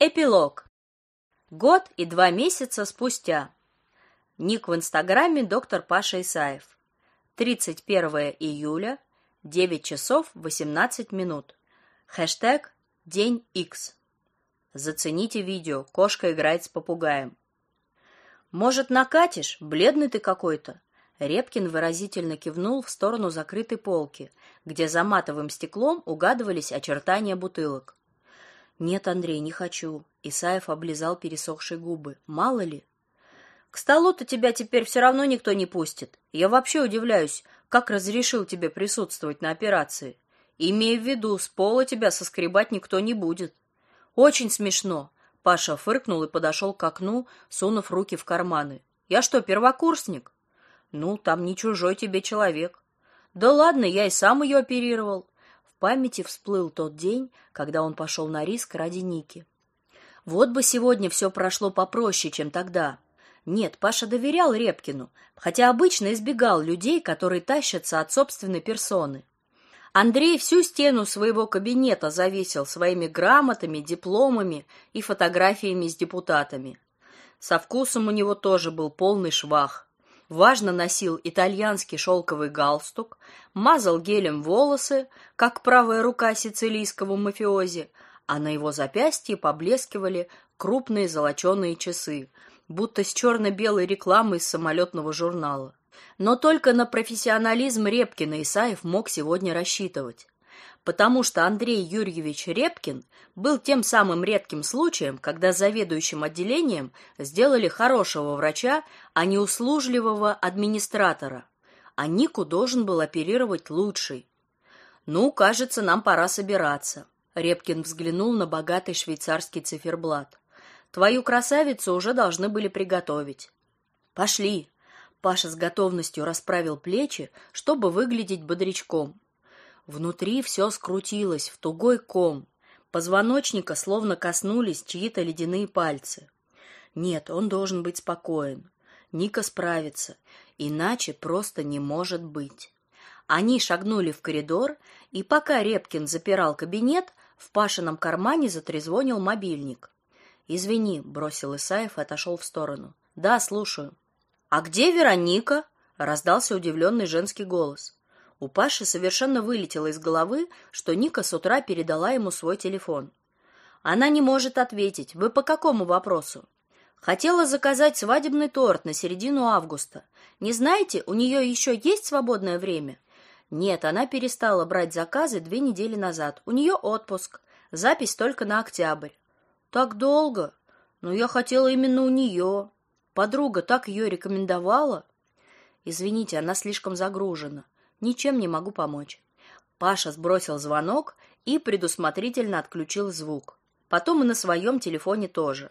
Эпилог. Год и два месяца спустя. Ник в Инстаграме доктор Паша Исаев. 31 июля, 9 часов 18 минут. Хэштег День X. Зацените видео. Кошка играет с попугаем. Может, накатишь? Бледный ты какой-то. Репкин выразительно кивнул в сторону закрытой полки, где за матовым стеклом угадывались очертания бутылок. Нет, Андрей, не хочу. Исаев облизал пересохшие губы. Мало ли. К столу-то тебя теперь все равно никто не пустит. Я вообще удивляюсь, как разрешил тебе присутствовать на операции. Имея в виду, с пола тебя соскребать никто не будет. Очень смешно. Паша фыркнул и подошел к окну, сунув руки в карманы. Я что, первокурсник? Ну, там не чужой тебе человек. Да ладно, я и сам ее оперировал памяти всплыл тот день, когда он пошел на риск ради Ники. Вот бы сегодня все прошло попроще, чем тогда. Нет, Паша доверял Репкину, хотя обычно избегал людей, которые тащатся от собственной персоны. Андрей всю стену своего кабинета завесил своими грамотами, дипломами и фотографиями с депутатами. Со вкусом у него тоже был полный швах важно носил итальянский шелковый галстук, мазал гелем волосы, как правая рука сицилийского мафиози, а на его запястье поблескивали крупные золоченые часы, будто с черно-белой рекламой из самолетного журнала. Но только на профессионализм Репкина Исаев мог сегодня рассчитывать потому что Андрей Юрьевич Репкин был тем самым редким случаем, когда заведующим отделением сделали хорошего врача, а не услужливого администратора. А Нику должен был оперировать лучший. Ну, кажется, нам пора собираться. Репкин взглянул на богатый швейцарский циферблат. Твою красавицу уже должны были приготовить. Пошли. Паша с готовностью расправил плечи, чтобы выглядеть бодрячком. Внутри все скрутилось в тугой ком. Позвоночника словно коснулись чьи-то ледяные пальцы. Нет, он должен быть спокоен. Ника справится, иначе просто не может быть. Они шагнули в коридор, и пока Репкин запирал кабинет, в Пашином кармане затрезвонил мобильник. «Извини», — бросил Исаев и отошел в сторону. «Да, слушаю». «А где Вероника?» — раздался удивленный женский голос. У Паши совершенно вылетело из головы, что Ника с утра передала ему свой телефон. Она не может ответить. Вы по какому вопросу? Хотела заказать свадебный торт на середину августа. Не знаете, у нее еще есть свободное время? Нет, она перестала брать заказы две недели назад. У нее отпуск. Запись только на октябрь. Так долго? Но я хотела именно у нее. Подруга так ее рекомендовала. Извините, она слишком загружена. Ничем не могу помочь. Паша сбросил звонок и предусмотрительно отключил звук. Потом и на своем телефоне тоже.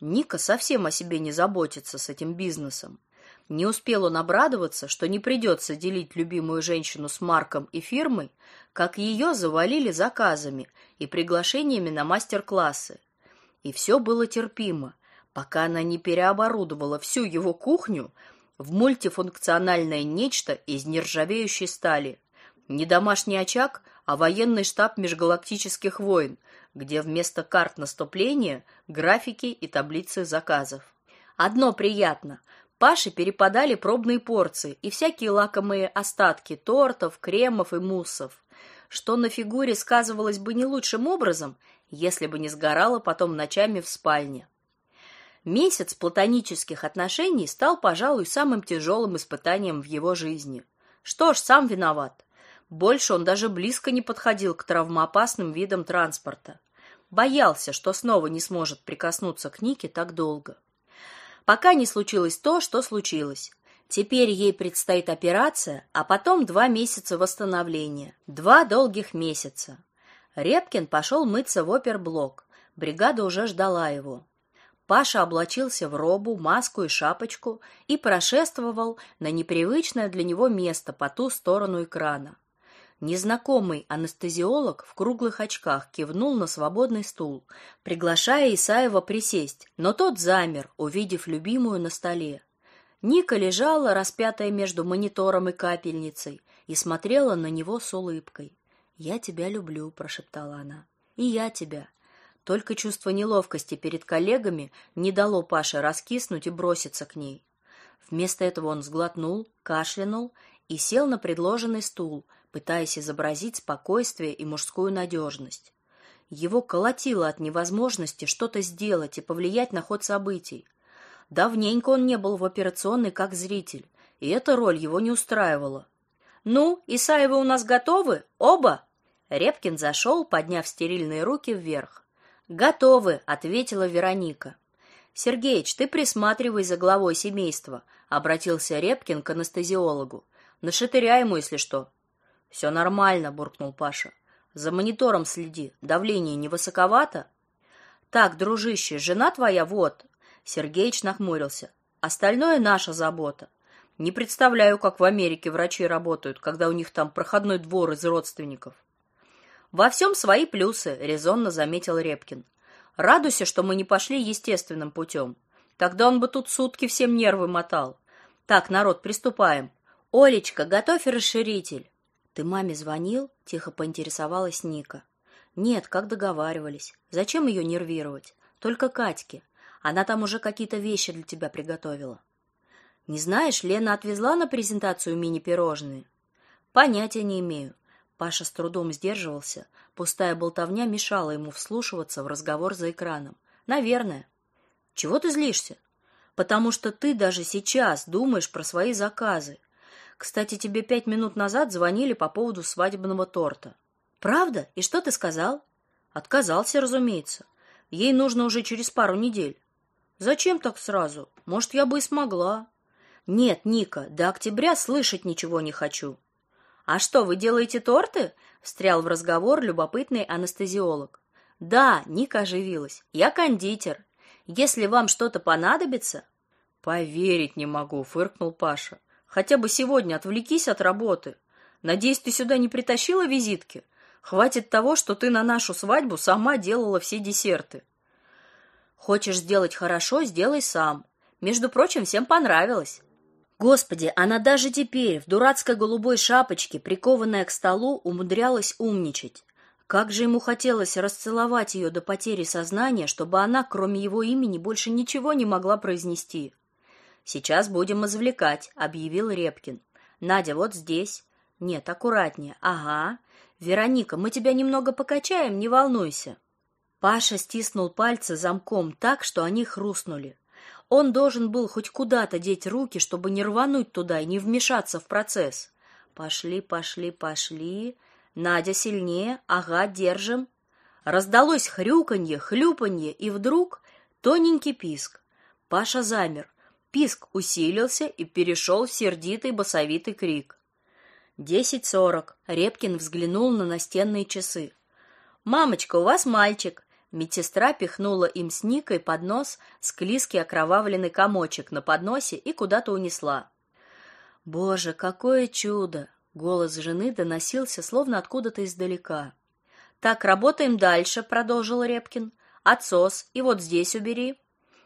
Ника совсем о себе не заботится с этим бизнесом. Не успел он обрадоваться, что не придется делить любимую женщину с Марком и фирмой, как ее завалили заказами и приглашениями на мастер-классы. И все было терпимо, пока она не переоборудовала всю его кухню в мультифункциональное нечто из нержавеющей стали. Не домашний очаг, а военный штаб межгалактических войн, где вместо карт наступления графики и таблицы заказов. Одно приятно. Паше перепадали пробные порции и всякие лакомые остатки тортов, кремов и муссов, что на фигуре сказывалось бы не лучшим образом, если бы не сгорало потом ночами в спальне. Месяц платонических отношений стал, пожалуй, самым тяжелым испытанием в его жизни. Что ж, сам виноват. Больше он даже близко не подходил к травмоопасным видам транспорта. Боялся, что снова не сможет прикоснуться к Нике так долго. Пока не случилось то, что случилось. Теперь ей предстоит операция, а потом два месяца восстановления. Два долгих месяца. Репкин пошел мыться в оперблок. Бригада уже ждала его. Паша облачился в робу, маску и шапочку и прошествовал на непривычное для него место по ту сторону экрана. Незнакомый анестезиолог в круглых очках кивнул на свободный стул, приглашая Исаева присесть, но тот замер, увидев любимую на столе. Ника лежала, распятая между монитором и капельницей, и смотрела на него с улыбкой. "Я тебя люблю", прошептала она. "И я тебя. Только чувство неловкости перед коллегами не дало Паше раскиснуть и броситься к ней. Вместо этого он сглотнул, кашлянул и сел на предложенный стул, пытаясь изобразить спокойствие и мужскую надежность. Его колотило от невозможности что-то сделать и повлиять на ход событий. Давненько он не был в операционной как зритель, и эта роль его не устраивала. «Ну, Исаевы у нас готовы? Оба?» Репкин зашел, подняв стерильные руки вверх. «Готовы», — ответила Вероника. «Сергеич, ты присматривай за главой семейства», — обратился Репкин к анестезиологу. «Нашатыряй ему, если что». «Все нормально», — буркнул Паша. «За монитором следи. Давление не высоковато?» «Так, дружище, жена твоя вот». Сергеич нахмурился. «Остальное наша забота. Не представляю, как в Америке врачи работают, когда у них там проходной двор из родственников». Во всем свои плюсы, резонно заметил Репкин. Радуйся, что мы не пошли естественным путем. Тогда он бы тут сутки всем нервы мотал. Так, народ, приступаем. Олечка, готовь расширитель. Ты маме звонил? тихо поинтересовалась Ника. Нет, как договаривались. Зачем ее нервировать? Только Катьке. Она там уже какие-то вещи для тебя приготовила. Не знаешь, Лена отвезла на презентацию мини-пирожные. Понятия не имею. Паша с трудом сдерживался, пустая болтовня мешала ему вслушиваться в разговор за экраном. Наверное. Чего ты злишься? Потому что ты даже сейчас думаешь про свои заказы. Кстати, тебе пять минут назад звонили по поводу свадебного торта. Правда? И что ты сказал? Отказался, разумеется. Ей нужно уже через пару недель. Зачем так сразу? Может, я бы и смогла. Нет, Ника, до октября слышать ничего не хочу. «А что, вы делаете торты?» — встрял в разговор любопытный анестезиолог. «Да», — Ника оживилась, — «я кондитер. Если вам что-то понадобится...» «Поверить не могу», — фыркнул Паша. «Хотя бы сегодня отвлекись от работы. Надеюсь, ты сюда не притащила визитки? Хватит того, что ты на нашу свадьбу сама делала все десерты». «Хочешь сделать хорошо, сделай сам. Между прочим, всем понравилось». Господи, она даже теперь в дурацкой голубой шапочке, прикованная к столу, умудрялась умничать. Как же ему хотелось расцеловать ее до потери сознания, чтобы она, кроме его имени, больше ничего не могла произнести. Сейчас будем извлекать, объявил Репкин. Надя, вот здесь. Нет, аккуратнее. Ага. Вероника, мы тебя немного покачаем, не волнуйся. Паша стиснул пальцы замком так, что они хрустнули. Он должен был хоть куда-то деть руки, чтобы не рвануть туда и не вмешаться в процесс. Пошли, пошли, пошли. Надя сильнее. Ага, держим. Раздалось хрюканье, хлюпанье, и вдруг тоненький писк. Паша замер. Писк усилился и перешел в сердитый басовитый крик. Десять сорок. Репкин взглянул на настенные часы. Мамочка, у вас мальчик. Медсестра пихнула им с Никой под нос склизкий окровавленный комочек на подносе и куда-то унесла. Боже, какое чудо! Голос жены доносился словно откуда-то издалека. Так, работаем дальше, продолжил Репкин. Отсос и вот здесь убери.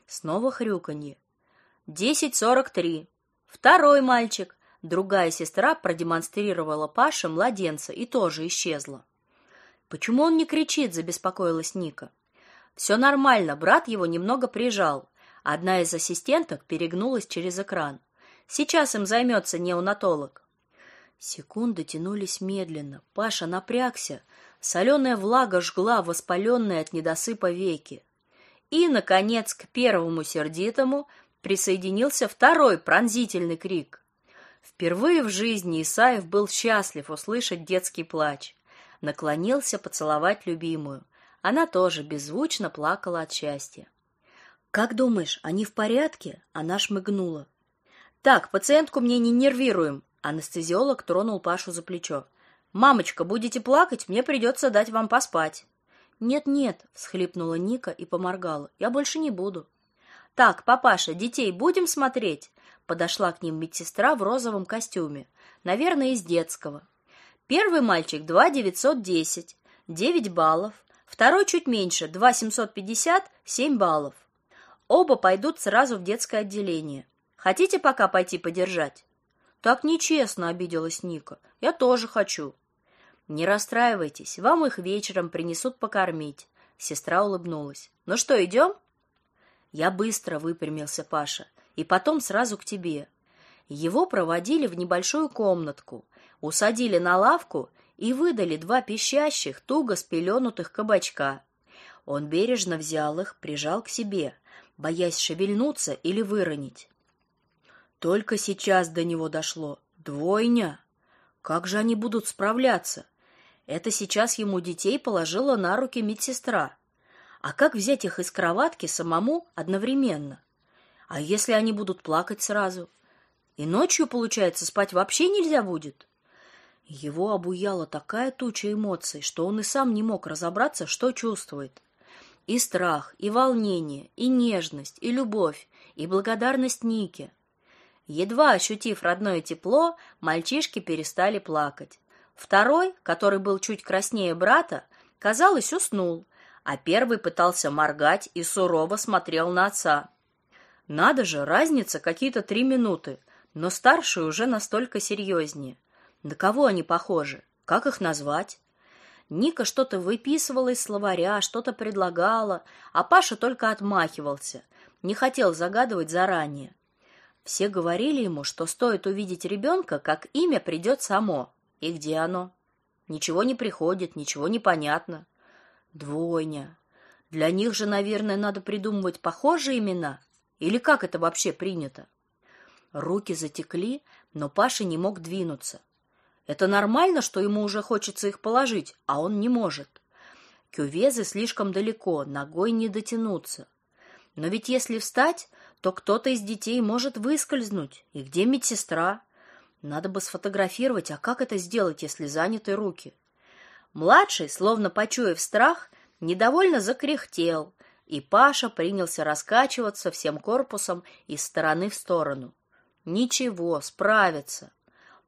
Снова хрюканье. Десять сорок три. Второй мальчик. Другая сестра продемонстрировала Паше младенца и тоже исчезла. Почему он не кричит, забеспокоилась Ника. «Все нормально, брат его немного прижал. Одна из ассистенток перегнулась через экран. Сейчас им займется неонатолог. Секунды тянулись медленно. Паша напрягся. Соленая влага жгла воспаленные от недосыпа веки. И наконец к первому сердитому присоединился второй пронзительный крик. Впервые в жизни Исаев был счастлив услышать детский плач наклонился поцеловать любимую. Она тоже беззвучно плакала от счастья. Как думаешь, они в порядке? Она шмыгнула. Так, пациентку мне не нервируем. Анестезиолог тронул Пашу за плечо. Мамочка, будете плакать, мне придется дать вам поспать. Нет-нет, всхлипнула Ника и поморгала. Я больше не буду. Так, папаша, детей будем смотреть? Подошла к ним медсестра в розовом костюме, наверное, из детского. Первый мальчик 2,910, 9 баллов. Второй чуть меньше, 2,750, 7 баллов. Оба пойдут сразу в детское отделение. Хотите пока пойти подержать? Так нечестно, обиделась Ника. Я тоже хочу. Не расстраивайтесь, вам их вечером принесут покормить. Сестра улыбнулась. Ну что, идем?» Я быстро выпрямился, Паша, и потом сразу к тебе. Его проводили в небольшую комнатку, усадили на лавку и выдали два пищащих, туго спеленутых кабачка. Он бережно взял их, прижал к себе, боясь шевельнуться или выронить. Только сейчас до него дошло. Двойня! Как же они будут справляться? Это сейчас ему детей положила на руки медсестра. А как взять их из кроватки самому одновременно? А если они будут плакать сразу? И ночью, получается, спать вообще нельзя будет? Его обуяла такая туча эмоций, что он и сам не мог разобраться, что чувствует. И страх, и волнение, и нежность, и любовь, и благодарность Нике. Едва ощутив родное тепло, мальчишки перестали плакать. Второй, который был чуть краснее брата, казалось, уснул, а первый пытался моргать и сурово смотрел на отца. Надо же, разница какие-то три минуты, но старший уже настолько серьезнее. На кого они похожи? Как их назвать? Ника что-то выписывала из словаря, что-то предлагала, а Паша только отмахивался, не хотел загадывать заранее. Все говорили ему, что стоит увидеть ребенка, как имя придет само. И где оно? Ничего не приходит, ничего не понятно. Двойня. Для них же, наверное, надо придумывать похожие имена. Или как это вообще принято? Руки затекли, но Паша не мог двинуться. Это нормально, что ему уже хочется их положить, а он не может. Кювезы слишком далеко, ногой не дотянуться. Но ведь если встать, то кто-то из детей может выскользнуть. И где медсестра? Надо бы сфотографировать, а как это сделать, если заняты руки? Младший, словно почуяв страх, недовольно закряхтел, и Паша принялся раскачиваться всем корпусом из стороны в сторону. Ничего, справится.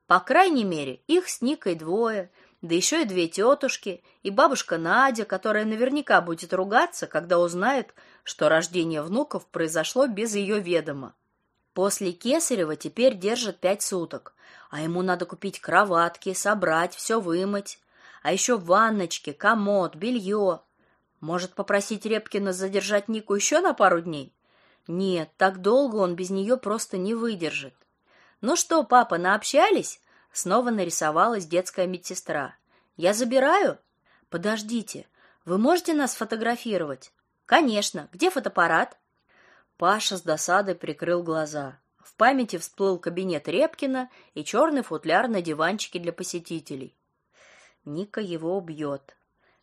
По крайней мере, их с Никой двое, да еще и две тетушки, и бабушка Надя, которая наверняка будет ругаться, когда узнает, что рождение внуков произошло без ее ведома. После Кесарева теперь держат пять суток, а ему надо купить кроватки, собрать, все вымыть, а еще ванночки, комод, белье. Может, попросить Репкина задержать Нику еще на пару дней? Нет, так долго он без нее просто не выдержит. Ну что, папа, наобщались? Снова нарисовалась детская медсестра. Я забираю? Подождите. Вы можете нас фотографировать? Конечно. Где фотоаппарат? Паша с досадой прикрыл глаза. В памяти всплыл кабинет Репкина и черный футляр на диванчике для посетителей. Ника его убьет.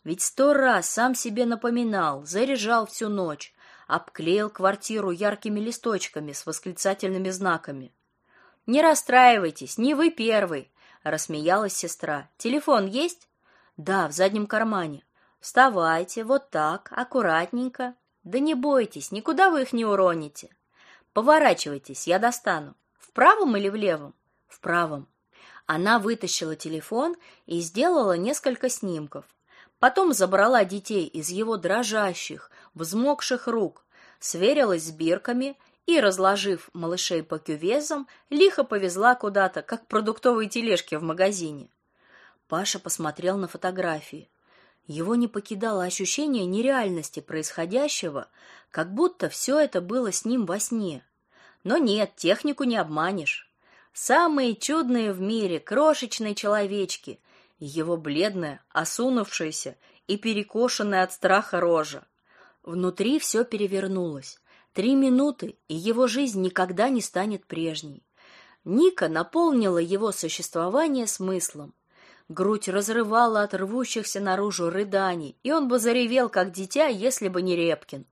Ведь сто раз сам себе напоминал, заряжал всю ночь, обклеил квартиру яркими листочками с восклицательными знаками. Не расстраивайтесь, не вы первый, рассмеялась сестра. Телефон есть? Да, в заднем кармане. Вставайте, вот так, аккуратненько. Да не бойтесь, никуда вы их не уроните. Поворачивайтесь, я достану. В правом или в левом? В правом. Она вытащила телефон и сделала несколько снимков. Потом забрала детей из его дрожащих, взмокших рук, сверилась с бирками и, разложив малышей по кювезам, лихо повезла куда-то, как продуктовые тележки в магазине. Паша посмотрел на фотографии. Его не покидало ощущение нереальности происходящего, как будто все это было с ним во сне. Но нет, технику не обманешь. Самые чудные в мире крошечные человечки, его бледная, осунувшаяся и перекошенная от страха рожа. Внутри все перевернулось. Три минуты, и его жизнь никогда не станет прежней. Ника наполнила его существование смыслом. Грудь разрывала от рвущихся наружу рыданий, и он бы заревел, как дитя, если бы не Репкин.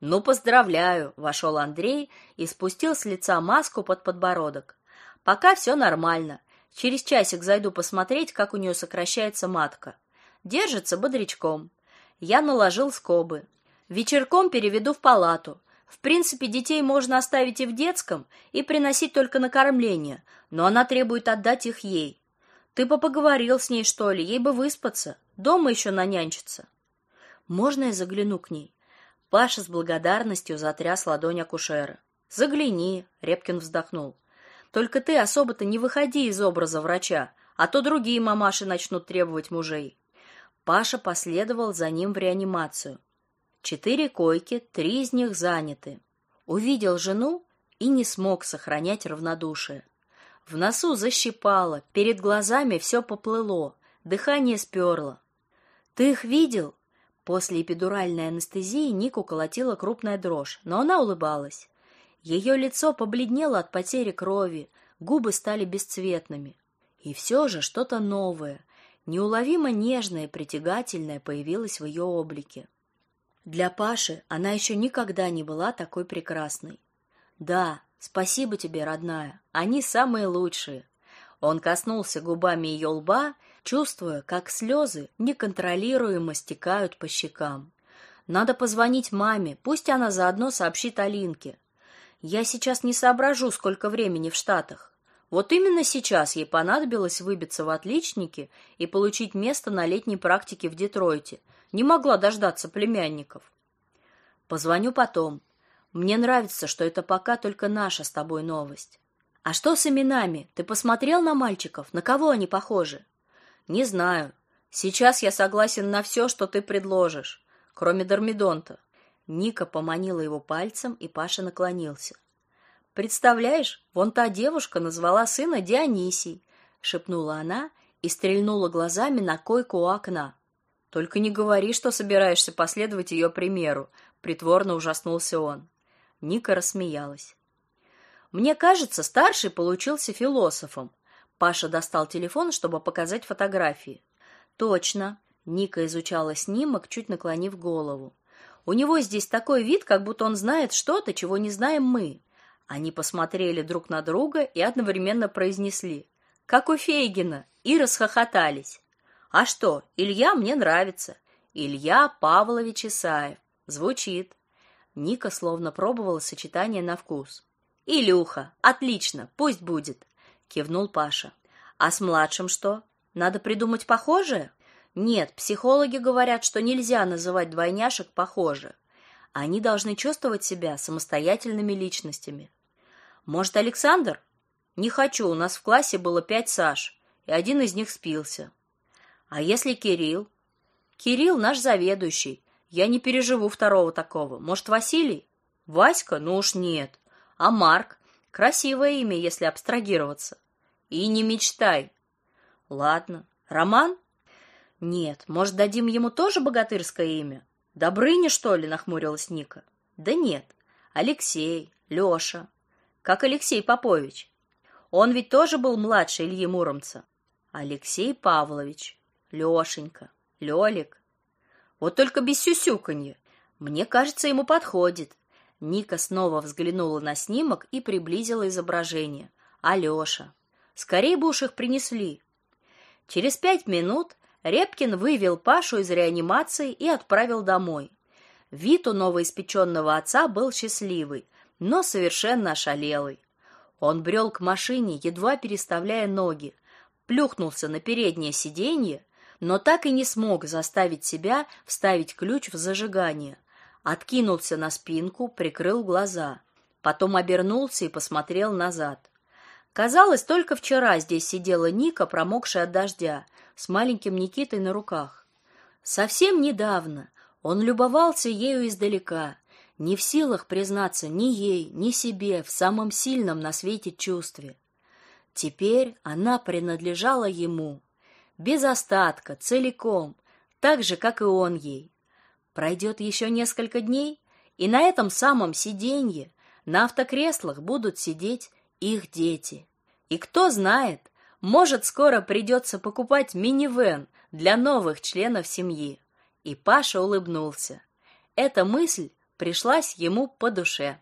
«Ну, поздравляю!» — вошел Андрей и спустил с лица маску под подбородок. «Пока все нормально. Через часик зайду посмотреть, как у нее сокращается матка. Держится бодрячком. Я наложил скобы. Вечерком переведу в палату. В принципе, детей можно оставить и в детском, и приносить только на кормление, но она требует отдать их ей. Ты бы поговорил с ней, что ли, ей бы выспаться, дома еще нанянчиться. Можно я загляну к ней? Паша с благодарностью затряс ладонь акушера. Загляни, Репкин вздохнул. Только ты особо-то не выходи из образа врача, а то другие мамаши начнут требовать мужей. Паша последовал за ним в реанимацию. Четыре койки, три из них заняты. Увидел жену и не смог сохранять равнодушие. В носу защипало, перед глазами все поплыло, дыхание сперло. «Ты их видел?» После эпидуральной анестезии Нику колотила крупная дрожь, но она улыбалась. Ее лицо побледнело от потери крови, губы стали бесцветными. И все же что-то новое, неуловимо нежное и притягательное появилось в ее облике. Для Паши она еще никогда не была такой прекрасной. Да, спасибо тебе, родная. Они самые лучшие. Он коснулся губами ее лба, чувствуя, как слезы неконтролируемо стекают по щекам. Надо позвонить маме, пусть она заодно сообщит Алинке. Я сейчас не соображу, сколько времени в Штатах. Вот именно сейчас ей понадобилось выбиться в отличники и получить место на летней практике в Детройте. Не могла дождаться племянников. Позвоню потом. Мне нравится, что это пока только наша с тобой новость. А что с именами? Ты посмотрел на мальчиков? На кого они похожи? Не знаю. Сейчас я согласен на все, что ты предложишь, кроме Дормидонта. Ника поманила его пальцем, и Паша наклонился. Представляешь, вон та девушка назвала сына Дионисий, шепнула она и стрельнула глазами на койку у окна. Только не говори, что собираешься последовать ее примеру, притворно ужаснулся он. Ника рассмеялась. Мне кажется, старший получился философом. Паша достал телефон, чтобы показать фотографии. Точно. Ника изучала снимок, чуть наклонив голову. У него здесь такой вид, как будто он знает что-то, чего не знаем мы. Они посмотрели друг на друга и одновременно произнесли: "Как у Фейгина", и расхохотались. А что? Илья мне нравится. Илья Павлович Исаев. Звучит. Ника словно пробовала сочетание на вкус. Илюха, отлично, пусть будет, кивнул Паша. А с младшим что? Надо придумать похожее? Нет, психологи говорят, что нельзя называть двойняшек похоже. Они должны чувствовать себя самостоятельными личностями. Может, Александр? Не хочу, у нас в классе было пять Саш, и один из них спился. А если Кирилл? Кирилл наш заведующий. Я не переживу второго такого. Может, Василий? Васька? Ну уж нет. А Марк? Красивое имя, если абстрагироваться. И не мечтай. Ладно. Роман? Нет, может, дадим ему тоже богатырское имя? Добрыня, что ли, нахмурилась Ника. Да нет. Алексей, Лёша. Как Алексей Попович. Он ведь тоже был младше Ильи Муромца. Алексей Павлович. Лёшенька, Лёлик. Вот только без сюсюканья. Мне кажется, ему подходит. Ника снова взглянула на снимок и приблизила изображение. Алёша. Скорее бы уж их принесли. Через пять минут Репкин вывел Пашу из реанимации и отправил домой. Вид у новоиспеченного отца был счастливый, но совершенно ошалелый. Он брел к машине, едва переставляя ноги, плюхнулся на переднее сиденье, но так и не смог заставить себя вставить ключ в зажигание. Откинулся на спинку, прикрыл глаза, потом обернулся и посмотрел назад. Казалось, только вчера здесь сидела Ника, промокшая от дождя, с маленьким Никитой на руках. Совсем недавно он любовался ею издалека, не в силах признаться ни ей, ни себе в самом сильном на свете чувстве. Теперь она принадлежала ему, без остатка, целиком, так же, как и он ей. Пройдет еще несколько дней, и на этом самом сиденье, на автокреслах будут сидеть их дети. И кто знает, может, скоро придется покупать минивэн для новых членов семьи. И Паша улыбнулся. Эта мысль пришлась ему по душе.